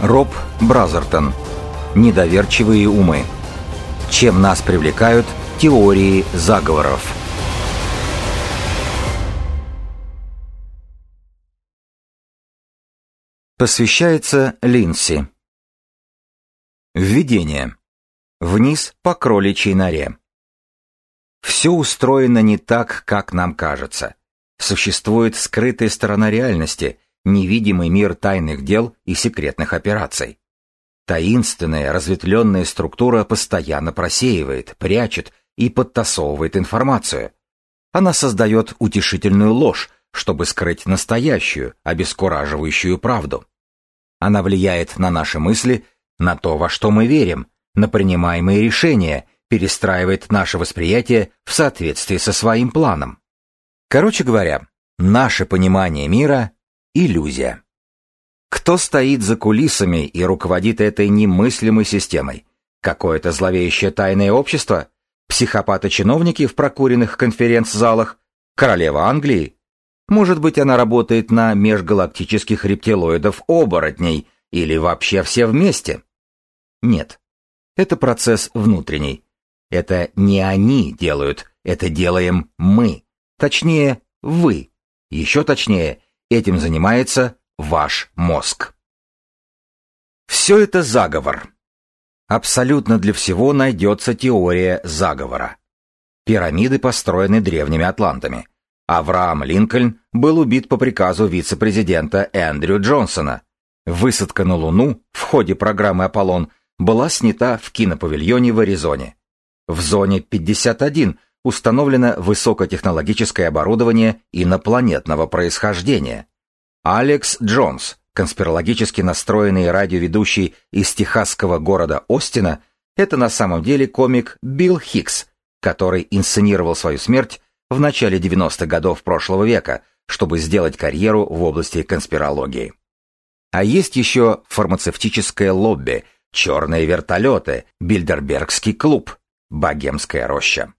Роб Бразертон. Недоверчивые умы. Чем нас привлекают теории заговоров. Посвящается Линси. Введение. Вниз по кроличьей норе. Все устроено не так, как нам кажется. Существует скрытая сторона реальности, невидимый мир тайных дел и секретных операций. Таинственная, разветвленная структура постоянно просеивает, прячет и подтасовывает информацию. Она создает утешительную ложь, чтобы скрыть настоящую, обескураживающую правду. Она влияет на наши мысли, на то, во что мы верим, на принимаемые решения, перестраивает наше восприятие в соответствии со своим планом. Короче говоря, наше понимание мира – иллюзия. Кто стоит за кулисами и руководит этой немыслимой системой? Какое-то зловещее тайное общество? Психопаты-чиновники в прокуренных конференц-залах? Королева Англии? Может быть, она работает на межгалактических рептилоидов-оборотней или вообще все вместе? Нет. Это процесс внутренний. Это не они делают, это делаем мы. Точнее, вы. Еще точнее, этим занимается ваш мозг. Все это заговор. Абсолютно для всего найдется теория заговора. Пирамиды построены древними атлантами. Авраам Линкольн был убит по приказу вице-президента Эндрю Джонсона. Высадка на Луну в ходе программы «Аполлон» была снята в кинопавильоне в Аризоне. В зоне 51 установлено высокотехнологическое оборудование инопланетного происхождения. Алекс Джонс, конспирологически настроенный радиоведущий из техасского города Остина, это на самом деле комик Билл Хикс, который инсценировал свою смерть в начале 90-х годов прошлого века, чтобы сделать карьеру в области конспирологии. А есть еще фармацевтическое лобби, черные вертолеты, Бильдербергский клуб, богемская роща.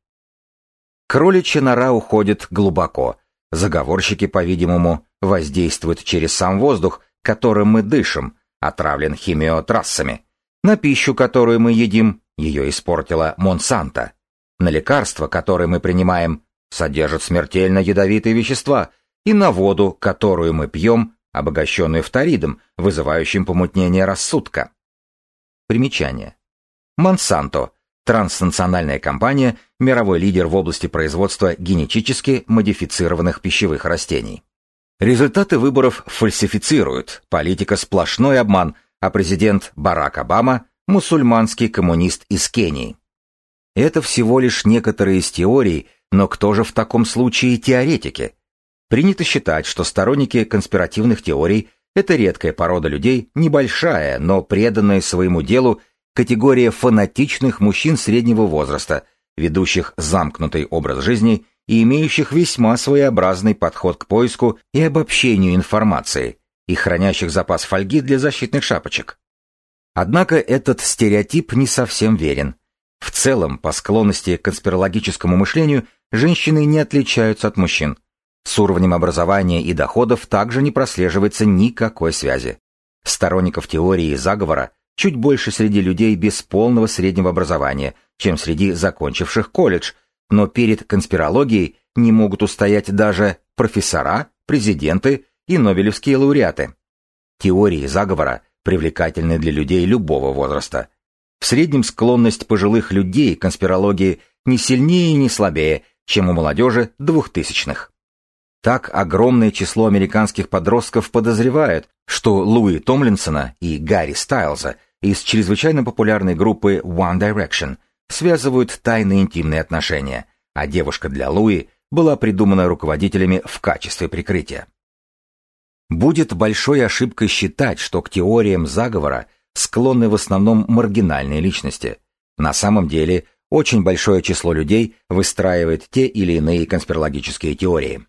Кроличья нора уходит глубоко. Заговорщики, по-видимому, воздействуют через сам воздух, которым мы дышим, отравлен химиотрассами. На пищу, которую мы едим, ее испортила Монсанто. На лекарства, которые мы принимаем, содержат смертельно ядовитые вещества, и на воду, которую мы пьем, обогащенную фторидом, вызывающим помутнение рассудка. Примечание. Монсанто – транснациональная компания, мировой лидер в области производства генетически модифицированных пищевых растений. Результаты выборов фальсифицируют, политика сплошной обман, а президент Барак Обама – мусульманский коммунист из Кении. Это всего лишь некоторые из теорий, но кто же в таком случае теоретики? Принято считать, что сторонники конспиративных теорий – это редкая порода людей, небольшая, но преданная своему делу категория фанатичных мужчин среднего возраста, ведущих замкнутый образ жизни и имеющих весьма своеобразный подход к поиску и обобщению информации, и хранящих запас фольги для защитных шапочек. Однако этот стереотип не совсем верен. В целом, по склонности к конспирологическому мышлению, женщины не отличаются от мужчин. С уровнем образования и доходов также не прослеживается никакой связи. Сторонников теории заговора чуть больше среди людей без полного среднего образования, чем среди закончивших колледж, но перед конспирологией не могут устоять даже профессора, президенты и нобелевские лауреаты. Теории заговора привлекательны для людей любого возраста, в среднем склонность пожилых людей к конспирологии не сильнее и не слабее, чем у молодежи двухтысячных. Так огромное число американских подростков подозревает, что Луи Томлинсона и Гарри Стайлза из чрезвычайно популярной группы One Direction связывают тайные интимные отношения, а девушка для Луи была придумана руководителями в качестве прикрытия. Будет большой ошибкой считать, что к теориям заговора – склонны в основном маргинальные личности. На самом деле, очень большое число людей выстраивает те или иные конспирологические теории.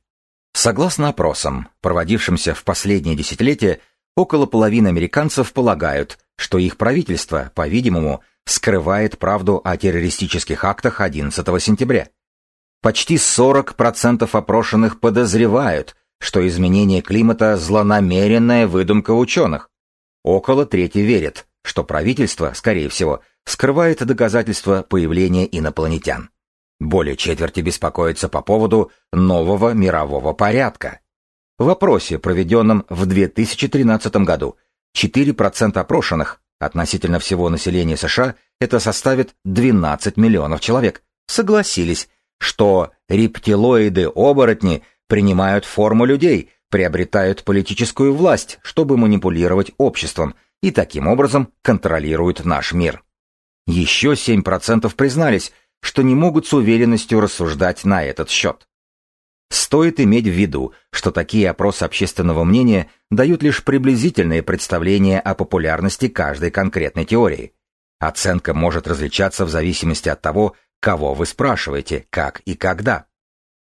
Согласно опросам, проводившимся в последние десятилетия, около половины американцев полагают, что их правительство, по-видимому, скрывает правду о террористических актах 11 сентября. Почти 40% опрошенных подозревают, что изменение климата – злонамеренная выдумка ученых. около трети верят, что правительство, скорее всего, скрывает доказательства появления инопланетян. Более четверти беспокоятся по поводу нового мирового порядка. В опросе, проведенном в 2013 году, 4% опрошенных, относительно всего населения США, это составит 12 миллионов человек, согласились, что рептилоиды-оборотни принимают форму людей, приобретают политическую власть, чтобы манипулировать обществом, и таким образом контролируют наш мир. Еще 7% признались, что не могут с уверенностью рассуждать на этот счет. Стоит иметь в виду, что такие опросы общественного мнения дают лишь приблизительные представления о популярности каждой конкретной теории. Оценка может различаться в зависимости от того, кого вы спрашиваете, как и когда.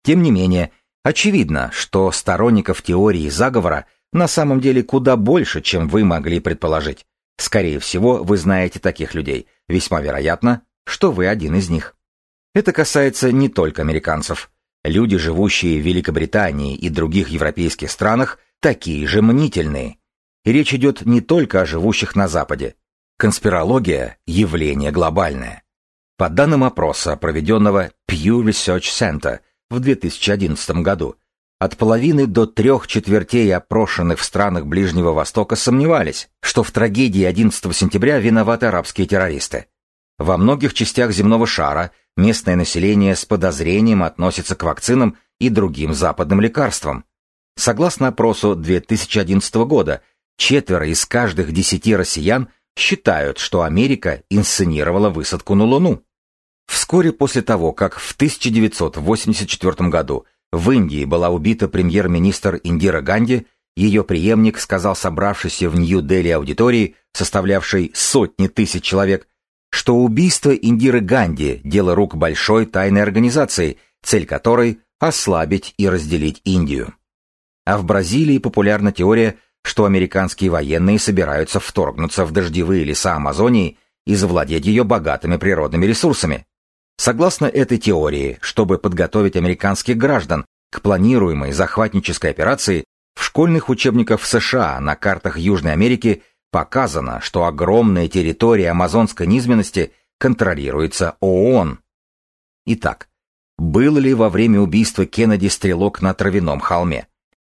Тем не менее, очевидно, что сторонников теории заговора на самом деле куда больше, чем вы могли предположить. Скорее всего, вы знаете таких людей. Весьма вероятно, что вы один из них. Это касается не только американцев. Люди, живущие в Великобритании и других европейских странах, такие же мнительные. И речь идет не только о живущих на Западе. Конспирология – явление глобальное. По данным опроса, проведенного Pew Research Center в 2011 году, от половины до трех четвертей опрошенных в странах Ближнего Востока сомневались, что в трагедии 11 сентября виноваты арабские террористы. Во многих частях земного шара местное население с подозрением относится к вакцинам и другим западным лекарствам. Согласно опросу 2011 года, четверо из каждых десяти россиян считают, что Америка инсценировала высадку на Луну. Вскоре после того, как в 1984 году в Индии была убита премьер-министр Индира Ганди, ее преемник сказал собравшейся в Нью-Дели аудитории, составлявшей сотни тысяч человек, что убийство Индиры Ганди – дело рук большой тайной организации, цель которой – ослабить и разделить Индию. А в Бразилии популярна теория, что американские военные собираются вторгнуться в дождевые леса Амазонии и завладеть ее богатыми природными ресурсами. Согласно этой теории, чтобы подготовить американских граждан к планируемой захватнической операции, в школьных учебниках в США на картах Южной Америки Показано, что огромная территория амазонской низменности контролируется ООН. Итак, был ли во время убийства Кеннеди стрелок на травяном холме?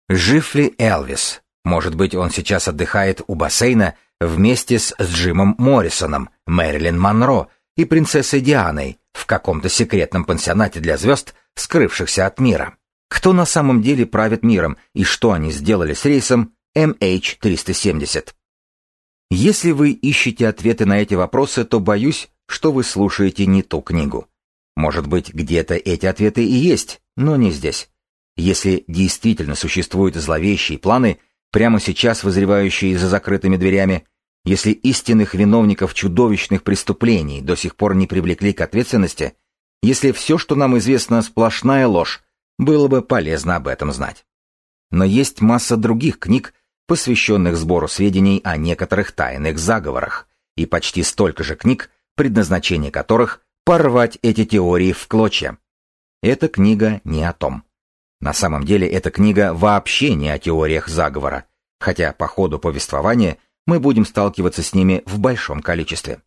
Жив ли Элвис? Может быть, он сейчас отдыхает у бассейна вместе с Джимом Моррисоном, Мэрилин Монро и принцессой Дианой в каком-то секретном пансионате для звезд, скрывшихся от мира. Кто на самом деле правит миром и что они сделали с рейсом MH370? Если вы ищете ответы на эти вопросы, то боюсь, что вы слушаете не ту книгу. Может быть, где-то эти ответы и есть, но не здесь. Если действительно существуют зловещие планы, прямо сейчас вызревающие за закрытыми дверями, если истинных виновников чудовищных преступлений до сих пор не привлекли к ответственности, если все, что нам известно, сплошная ложь, было бы полезно об этом знать. Но есть масса других книг, посвященных сбору сведений о некоторых тайных заговорах, и почти столько же книг, предназначение которых — порвать эти теории в клочья. Эта книга не о том. На самом деле эта книга вообще не о теориях заговора, хотя по ходу повествования мы будем сталкиваться с ними в большом количестве.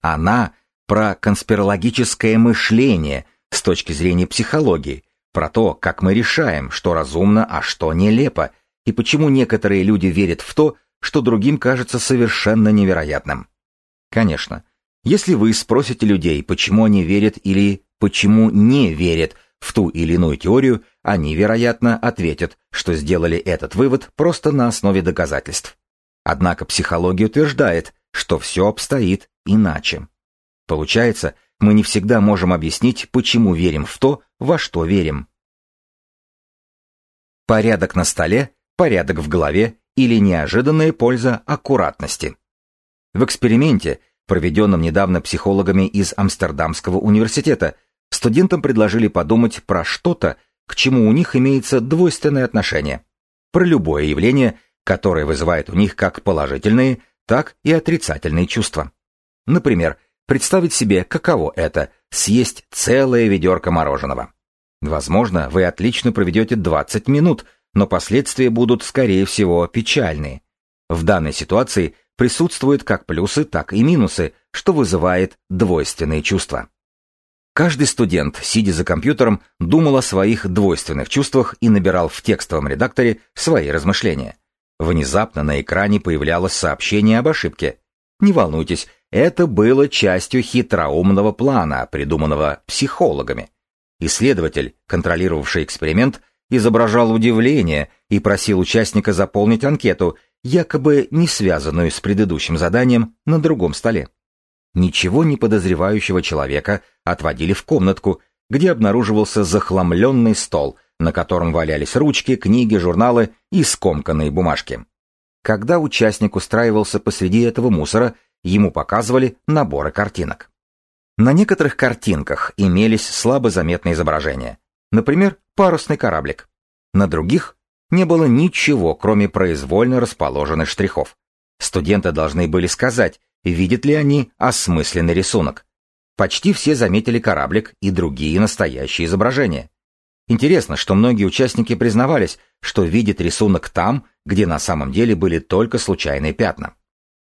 Она про конспирологическое мышление с точки зрения психологии, про то, как мы решаем, что разумно, а что нелепо, и почему некоторые люди верят в то, что другим кажется совершенно невероятным. Конечно, если вы спросите людей, почему они верят или почему не верят в ту или иную теорию, они, вероятно, ответят, что сделали этот вывод просто на основе доказательств. Однако психология утверждает, что все обстоит иначе. Получается, мы не всегда можем объяснить, почему верим в то, во что верим. Порядок на столе порядок в голове или неожиданная польза аккуратности. В эксперименте, проведенном недавно психологами из Амстердамского университета, студентам предложили подумать про что-то, к чему у них имеется двойственное отношение. Про любое явление, которое вызывает у них как положительные, так и отрицательные чувства. Например, представить себе, каково это – съесть целое ведерко мороженого. Возможно, вы отлично проведете 20 минут, но последствия будут, скорее всего, печальные. В данной ситуации присутствуют как плюсы, так и минусы, что вызывает двойственные чувства. Каждый студент, сидя за компьютером, думал о своих двойственных чувствах и набирал в текстовом редакторе свои размышления. Внезапно на экране появлялось сообщение об ошибке. Не волнуйтесь, это было частью хитроумного плана, придуманного психологами. Исследователь, контролировавший эксперимент, изображал удивление и просил участника заполнить анкету, якобы не связанную с предыдущим заданием, на другом столе. Ничего не подозревающего человека отводили в комнатку, где обнаруживался захламленный стол, на котором валялись ручки, книги, журналы и скомканные бумажки. Когда участник устраивался посреди этого мусора, ему показывали наборы картинок. На некоторых картинках имелись слабо заметные изображения. Например, парусный кораблик. На других не было ничего, кроме произвольно расположенных штрихов. Студенты должны были сказать, видят ли они осмысленный рисунок. Почти все заметили кораблик и другие настоящие изображения. Интересно, что многие участники признавались, что видят рисунок там, где на самом деле были только случайные пятна.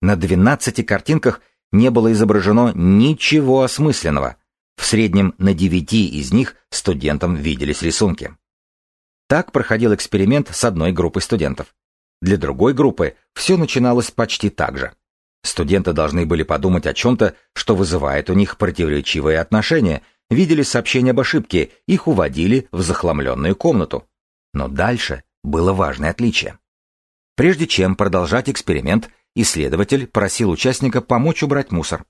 На 12 картинках не было изображено ничего осмысленного. В среднем на 9 из них студентам виделись рисунки. Так проходил эксперимент с одной группой студентов. Для другой группы все начиналось почти так же. Студенты должны были подумать о чем-то, что вызывает у них противоречивые отношения, видели сообщение об ошибке, их уводили в захламленную комнату. Но дальше было важное отличие. Прежде чем продолжать эксперимент, исследователь просил участника помочь убрать мусор.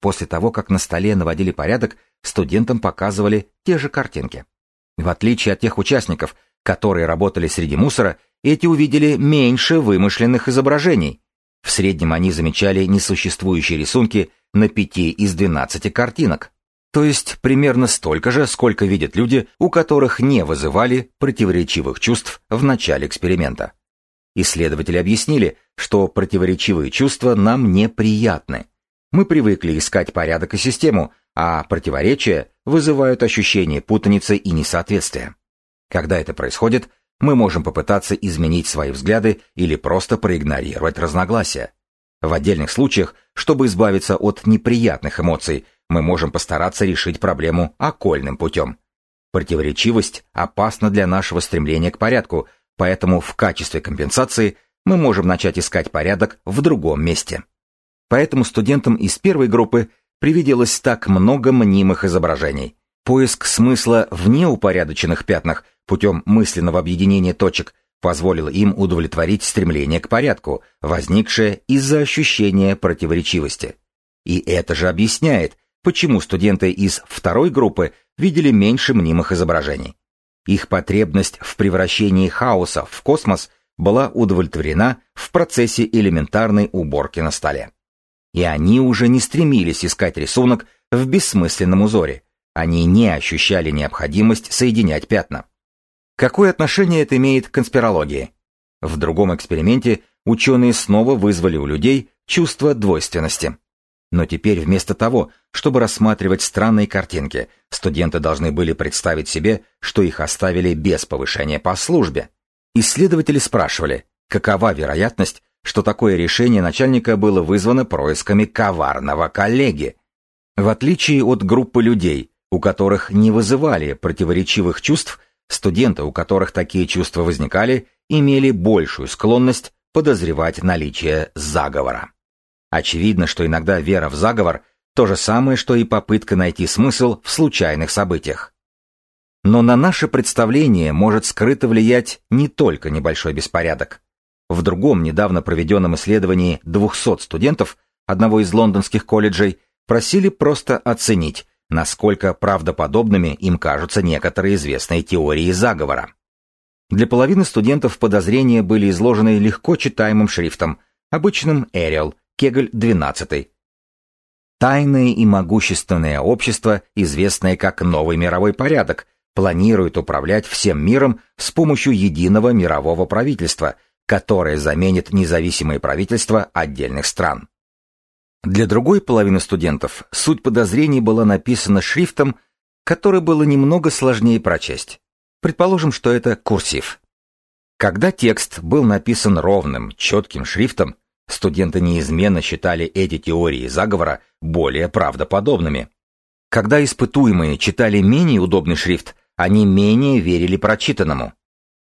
После того, как на столе наводили порядок, студентам показывали те же картинки. В отличие от тех участников, которые работали среди мусора, эти увидели меньше вымышленных изображений, в среднем они замечали несуществующие рисунки на 5 из 12 картинок. То есть примерно столько же, сколько видят люди, у которых не вызывали противоречивых чувств в начале эксперимента. Исследователи объяснили, что противоречивые чувства нам неприятны. Мы привыкли искать порядок и систему, а противоречия вызывают ощущение путаницы и несоответствия. Когда это происходит, мы можем попытаться изменить свои взгляды или просто проигнорировать разногласия. В отдельных случаях, чтобы избавиться от неприятных эмоций, мы можем постараться решить проблему окольным путем. Противоречивость опасна для нашего стремления к порядку, поэтому в качестве компенсации мы можем начать искать порядок в другом месте. Поэтому студентам из первой группы привиделось так много мнимых изображений. Поиск смысла в неупорядоченных пятнах – путем мысленного объединения точек позволило им удовлетворить стремление к порядку, возникшее из-за ощущения противоречивости. И это же объясняет, почему студенты из второй группы видели меньше мнимых изображений. Их потребность в превращении хаоса в космос была удовлетворена в процессе элементарной уборки на столе. И они уже не стремились искать рисунок в бессмысленном узоре, они не ощущали необходимость соединять пятна. Какое отношение это имеет к конспирологии? В другом эксперименте ученые снова вызвали у людей чувство двойственности. Но теперь вместо того, чтобы рассматривать странные картинки, студенты должны были представить себе, что их оставили без повышения по службе. Исследователи спрашивали, какова вероятность, что такое решение начальника было вызвано происками коварного коллеги. В отличие от группы людей, у которых не вызывали противоречивых чувств, Студенты, у которых такие чувства возникали, имели большую склонность подозревать наличие заговора. Очевидно, что иногда вера в заговор – то же самое, что и попытка найти смысл в случайных событиях. Но на наше представление может скрыто влиять не только небольшой беспорядок. В другом недавно проведенном исследовании 200 студентов одного из лондонских колледжей просили просто оценить, насколько правдоподобными им кажутся некоторые известные теории заговора. Для половины студентов подозрения были изложены легко читаемым шрифтом, обычным Arial, Кегль 12. Тайное и могущественное общество, известное как Новый мировой порядок, планирует управлять всем миром с помощью единого мирового правительства, которое заменит независимые правительства отдельных стран. Для другой половины студентов суть подозрений была написана шрифтом, который было немного сложнее прочесть. Предположим, что это курсив. Когда текст был написан ровным, четким шрифтом, Студенты неизменно считали эти теории заговора более правдоподобными. Когда испытуемые читали менее удобный шрифт, они менее верили прочитанному.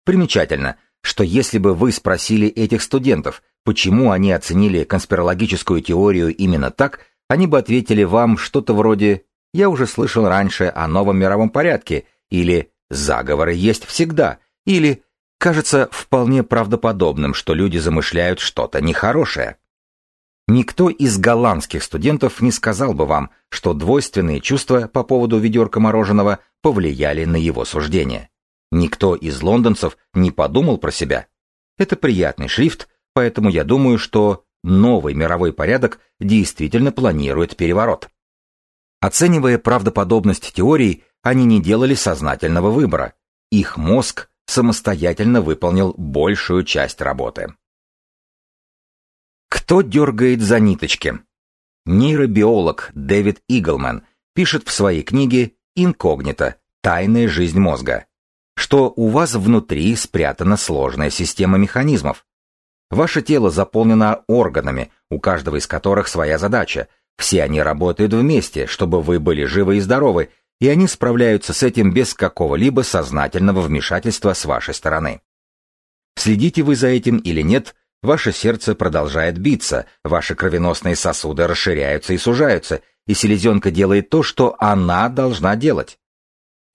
Примечательно, что если бы вы спросили этих студентов, почему они оценили конспирологическую теорию именно так, они бы ответили вам что-то вроде «Я уже слышал раньше о новом мировом порядке» или «Заговоры есть всегда» или «Кажется вполне правдоподобным, что люди замышляют что-то нехорошее». Никто из голландских студентов не сказал бы вам, что двойственные чувства по поводу ведерка мороженого повлияли на его суждение. Никто из лондонцев не подумал про себя. Это приятный шрифт, поэтому я думаю, что новый мировой порядок действительно планирует переворот. Оценивая правдоподобность теорий, они не делали сознательного выбора. Их мозг самостоятельно выполнил большую часть работы. Кто дергает за ниточки? Нейробиолог Дэвид Иглман пишет в своей книге «Инкогнито. Тайная жизнь мозга», что у вас внутри спрятана сложная система механизмов. Ваше тело заполнено органами, у каждого из которых своя задача. Все они работают вместе, чтобы вы были живы и здоровы, и они справляются с этим без какого-либо сознательного вмешательства с вашей стороны. Следите вы за этим или нет, ваше сердце продолжает биться, ваши кровеносные сосуды расширяются и сужаются, и селезенка делает то, что она должна делать.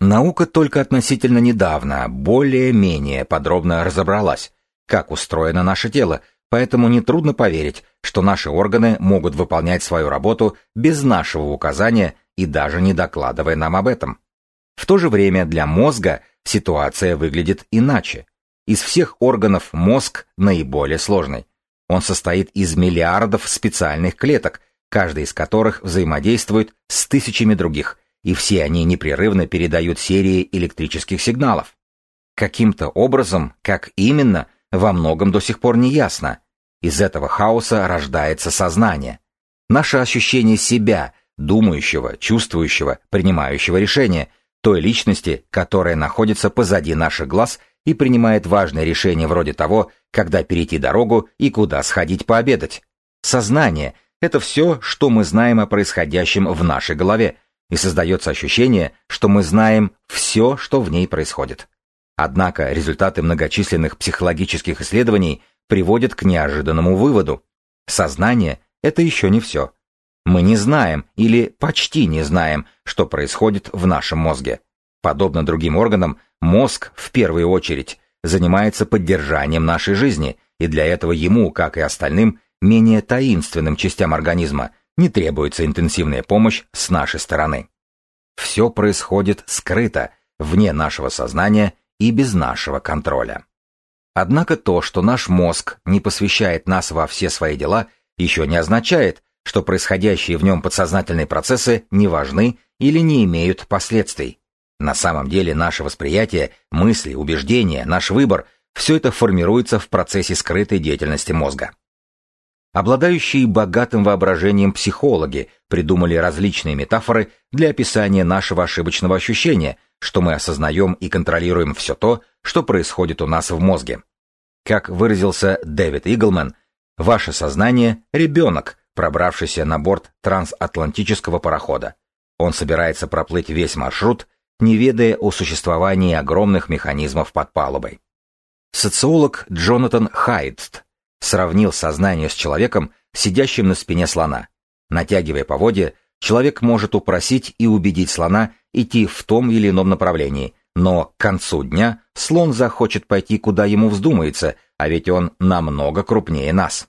Наука только относительно недавно более-менее подробно разобралась, как устроено наше тело, поэтому нетрудно поверить, что наши органы могут выполнять свою работу без нашего указания и даже не докладывая нам об этом. В то же время для мозга ситуация выглядит иначе. Из всех органов мозг наиболее сложный. Он состоит из миллиардов специальных клеток, каждая из которых взаимодействует с тысячами других, и все они непрерывно передают серии электрических сигналов. Каким-то образом, как именно, во многом до сих пор не ясно. Из этого хаоса рождается сознание. Наше ощущение себя, думающего, чувствующего, принимающего решения, той личности, которая находится позади наших глаз и принимает важные решения вроде того, когда перейти дорогу и куда сходить пообедать. Сознание — это все, что мы знаем о происходящем в нашей голове, и создается ощущение, что мы знаем все, что в ней происходит. Однако результаты многочисленных психологических исследований приводят к неожиданному выводу. Сознание — это еще не все. Мы не знаем или почти не знаем, что происходит в нашем мозге. Подобно другим органам, мозг, в первую очередь, занимается поддержанием нашей жизни, и для этого ему, как и остальным, менее таинственным частям организма, не требуется интенсивная помощь с нашей стороны. Все происходит скрыто, вне нашего сознания и без нашего контроля. Однако то, что наш мозг не посвящает нас во все свои дела, еще не означает, что происходящие в нем подсознательные процессы не важны или не имеют последствий. На самом деле наше восприятие, мысли, убеждения, наш выбор – все это формируется в процессе скрытой деятельности мозга. Обладающие богатым воображением психологи придумали различные метафоры для описания нашего ошибочного ощущения, что мы осознаем и контролируем все то, что происходит у нас в мозге. Как выразился Дэвид Иглман, ваше сознание – ребенок, пробравшийся на борт трансатлантического парохода. Он собирается проплыть весь маршрут, не ведая о существовании огромных механизмов под палубой. Социолог Джонатан Хайдст сравнил сознание с человеком, сидящим на спине слона. Натягивая поводья, человек может упросить и убедить слона идти в том или ином направлении, но к концу дня слон захочет пойти куда ему вздумается, а ведь он намного крупнее нас.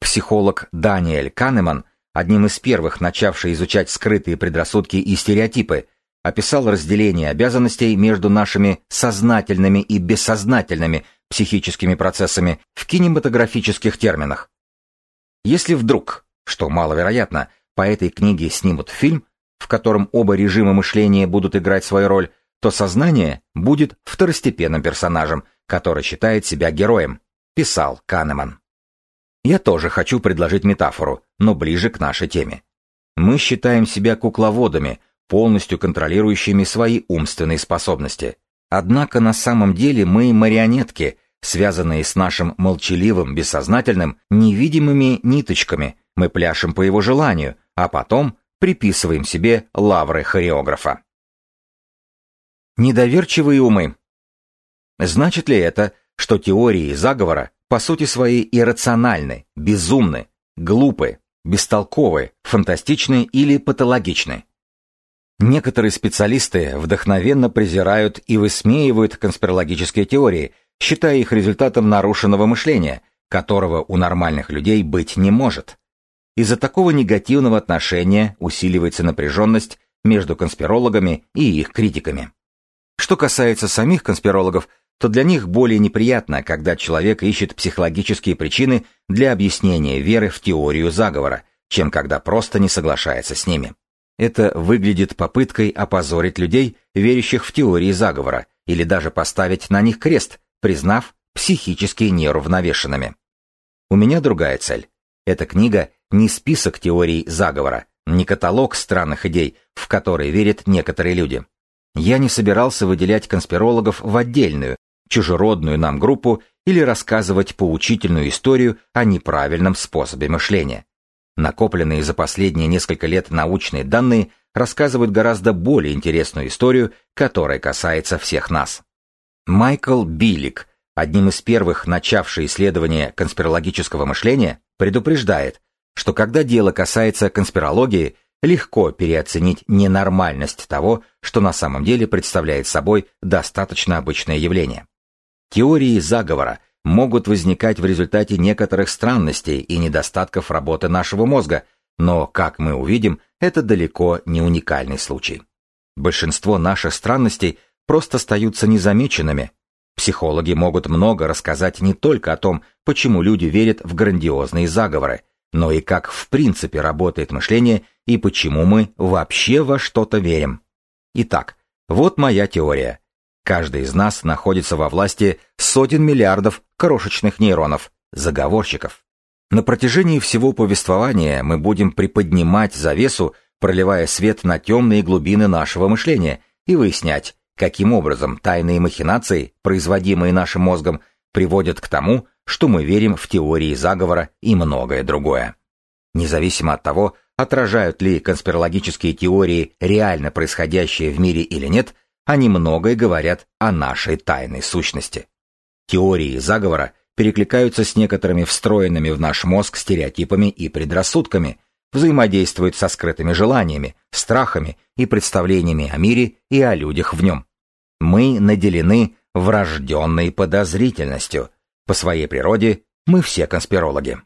Психолог Даниэль Канеман, одним из первых начавший изучать скрытые предрассудки и стереотипы, описал разделение обязанностей между нашими сознательными и бессознательными психическими процессами в кинематографических терминах. Если вдруг, что маловероятно, по этой книге снимут фильм, в котором оба режима мышления будут играть свою роль, то сознание будет второстепенным персонажем, который считает себя героем, писал Канеман. Я тоже хочу предложить метафору, но ближе к нашей теме. Мы считаем себя кукловодами, полностью контролирующими свои умственные способности. Однако на самом деле мы марионетки, связанные с нашим молчаливым, бессознательным, невидимыми ниточками, мы пляшем по его желанию, а потом приписываем себе лавры хореографа. Недоверчивые умы. Значит ли это, что теории заговора по сути своей иррациональны, безумны, глупы, бестолковы, фантастичны или патологичны? Некоторые специалисты вдохновенно презирают и высмеивают конспирологические теории, считая их результатом нарушенного мышления, которого у нормальных людей быть не может. Из-за такого негативного отношения усиливается напряженность между конспирологами и их критиками. Что касается самих конспирологов, то для них более неприятно, когда человек ищет психологические причины для объяснения веры в теорию заговора, чем когда просто не соглашается с ними. Это выглядит попыткой опозорить людей, верящих в теории заговора, или даже поставить на них крест, признав психически неуравновешенными. У меня другая цель. Эта книга не список теорий заговора, не каталог странных идей, в которые верят некоторые люди. Я не собирался выделять конспирологов в отдельную, чужеродную нам группу или рассказывать поучительную историю о неправильном способе мышления. Накопленные за последние несколько лет научные данные рассказывают гораздо более интересную историю, которая касается всех нас. Майкл Биллик, одним из первых начавший исследование конспирологического мышления, предупреждает, что когда дело касается конспирологии, легко переоценить ненормальность того, что на самом деле представляет собой достаточно обычное явление. Теории заговора могут возникать в результате некоторых странностей и недостатков работы нашего мозга, но, как мы увидим, это далеко не уникальный случай. Большинство наших странностей просто остаются незамеченными. Психологи могут много рассказать не только о том, почему люди верят в грандиозные заговоры, но и как в принципе работает мышление и почему мы вообще во что-то верим. Итак, вот моя теория. Каждый из нас находится во власти сотен миллиардов крошечных нейронов, заговорщиков. На протяжении всего повествования мы будем приподнимать завесу, проливая свет на темные глубины нашего мышления и выяснять, каким образом тайные махинации, производимые нашим мозгом, приводят к тому, что мы верим в теории заговора и многое другое. Независимо от того, отражают ли конспирологические теории реально происходящее в мире или нет, они многое говорят о нашей тайной сущности. Теории заговора перекликаются с некоторыми встроенными в наш мозг стереотипами и предрассудками, взаимодействуют со скрытыми желаниями, страхами и представлениями о мире и о людях в нем. Мы наделены врожденной подозрительностью. По своей природе мы все конспирологи.